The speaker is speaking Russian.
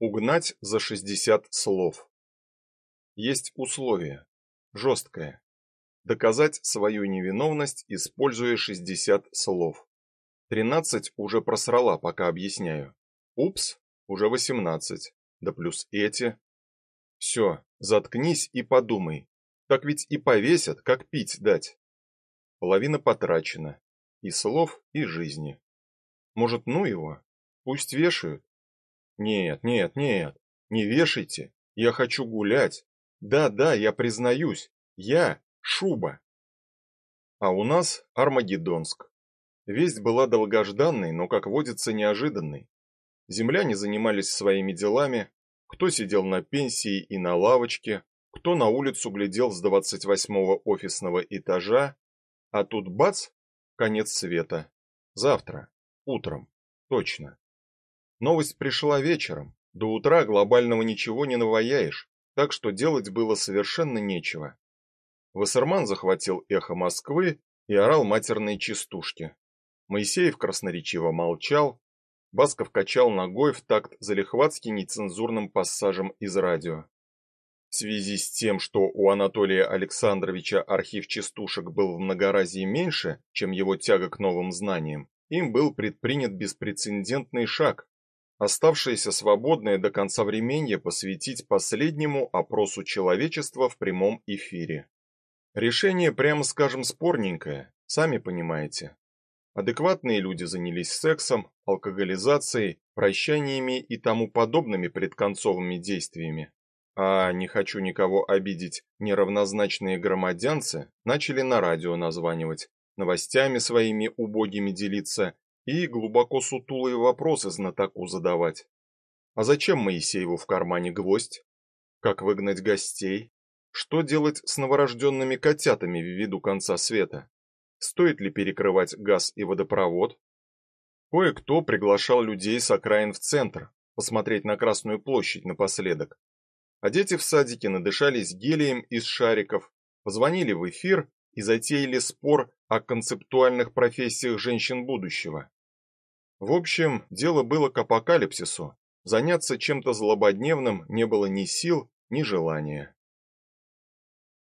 Угнать за 60 слов. Есть условие. Жесткое. Доказать свою невиновность, используя 60 слов. 13 уже просрала, пока объясняю. Упс, уже 18. Да плюс эти. Все, заткнись и подумай. Так ведь и повесят, как пить дать. Половина потрачена. И слов, и жизни. Может, ну его? Пусть вешают. Нет, нет, нет, не вешайте. Я хочу гулять. Да-да, я признаюсь. Я Шуба. А у нас Армагеддонск. Весть была долгожданной, но, как водится, неожиданной. Земляне занимались своими делами, кто сидел на пенсии и на лавочке, кто на улицу глядел с двадцать восьмого офисного этажа, а тут бац, конец света. Завтра, утром, точно. Новость пришла вечером. До утра глобального ничего не наваяешь, так что делать было совершенно нечего. Вассерман захватил эхо Москвы и орал матерные частушки. Моисеев красноречиво молчал, Басков качал ногой в такт залихватски нецензурным пассажем из радио. В связи с тем, что у Анатолия Александровича архив частушек был в многоразии меньше, чем его тяга к новым знаниям, им был предпринят беспрецедентный шаг оставшееся свободное до конца времени посвятить последнему опросу человечества в прямом эфире. Решение, прямо скажем, спорненькое, сами понимаете. Адекватные люди занялись сексом, алкоголизацией, прощаниями и тому подобными предконцовыми действиями. А не хочу никого обидеть, неравнозначные громадянцы начали на радио названивать, новостями своими убогими делиться и глубоко сутулые вопросы знатоку задавать. А зачем Моисееву в кармане гвоздь? Как выгнать гостей? Что делать с новорожденными котятами в виду конца света? Стоит ли перекрывать газ и водопровод? Кое-кто приглашал людей с окраин в центр, посмотреть на Красную площадь напоследок. А дети в садике надышались гелием из шариков, позвонили в эфир и затеяли спор о концептуальных профессиях женщин будущего. В общем, дело было к апокалипсису. Заняться чем-то злободневным не было ни сил, ни желания.